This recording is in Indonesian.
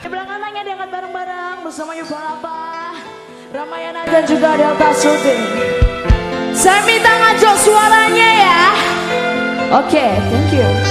Di belakang tangannya diangkat bareng-bareng bersama Yubalapa, Ramayana dan juga Delta Sudi Saya minta ngajok suaranya ya. Oke, okay, thank you.